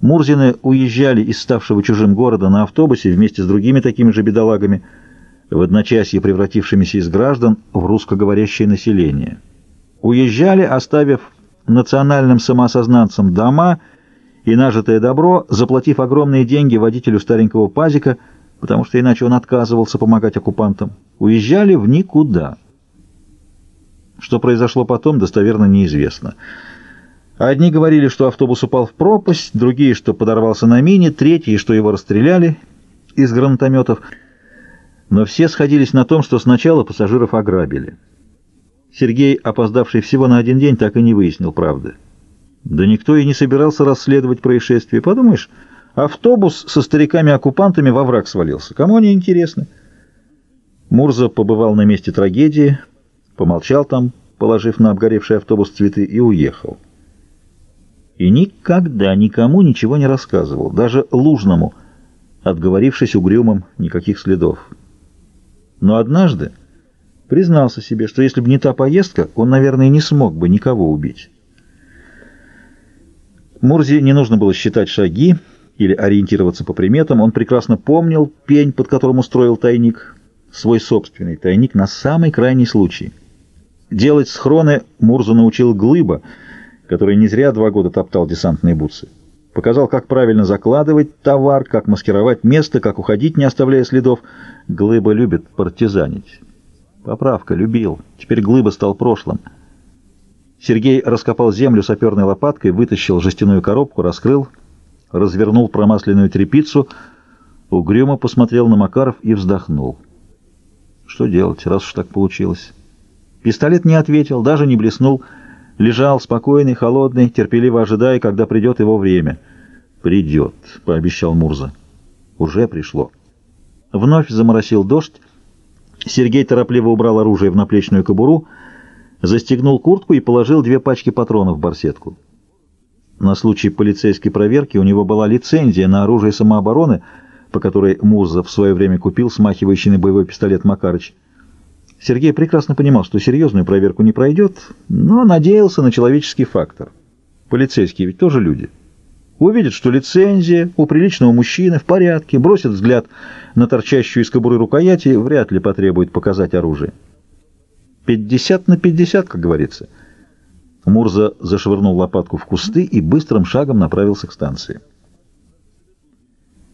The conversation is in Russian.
Мурзины уезжали из ставшего чужим города на автобусе вместе с другими такими же бедолагами, в одночасье превратившимися из граждан в русскоговорящее население. Уезжали, оставив национальным самоосознанцам дома и нажитое добро, заплатив огромные деньги водителю старенького пазика, потому что иначе он отказывался помогать оккупантам. Уезжали в никуда. Что произошло потом, достоверно неизвестно. Одни говорили, что автобус упал в пропасть, другие, что подорвался на мине, третьи, что его расстреляли из гранатометов. Но все сходились на том, что сначала пассажиров ограбили. Сергей, опоздавший всего на один день, так и не выяснил правды. Да никто и не собирался расследовать происшествие. Подумаешь, автобус со стариками-оккупантами во враг свалился. Кому они интересны? Мурза побывал на месте трагедии, помолчал там, положив на обгоревший автобус цветы, и уехал и никогда никому ничего не рассказывал, даже Лужному, отговорившись угрюмым, никаких следов. Но однажды признался себе, что если бы не та поездка, он, наверное, не смог бы никого убить. Мурзе не нужно было считать шаги или ориентироваться по приметам, он прекрасно помнил пень, под которым устроил тайник, свой собственный тайник на самый крайний случай. Делать схроны Мурзу научил Глыба — который не зря два года топтал десантные бутсы. Показал, как правильно закладывать товар, как маскировать место, как уходить, не оставляя следов. Глыба любит партизанить. Поправка, любил. Теперь Глыба стал прошлым. Сергей раскопал землю саперной лопаткой, вытащил жестяную коробку, раскрыл, развернул промасленную тряпицу, угрюмо посмотрел на Макаров и вздохнул. Что делать, раз уж так получилось? Пистолет не ответил, даже не блеснул, Лежал спокойный, холодный, терпеливо ожидая, когда придет его время. «Придет», — пообещал Мурза. «Уже пришло». Вновь заморосил дождь. Сергей торопливо убрал оружие в наплечную кобуру, застегнул куртку и положил две пачки патронов в барсетку. На случай полицейской проверки у него была лицензия на оружие самообороны, по которой Мурза в свое время купил смахивающий на боевой пистолет Макарыч. Сергей прекрасно понимал, что серьезную проверку не пройдет, но надеялся на человеческий фактор. Полицейские ведь тоже люди. Увидят, что лицензия у приличного мужчины в порядке, бросят взгляд на торчащую из кобуры рукояти, вряд ли потребует показать оружие. Пятьдесят на пятьдесят, как говорится. Мурза зашвырнул лопатку в кусты и быстрым шагом направился к станции.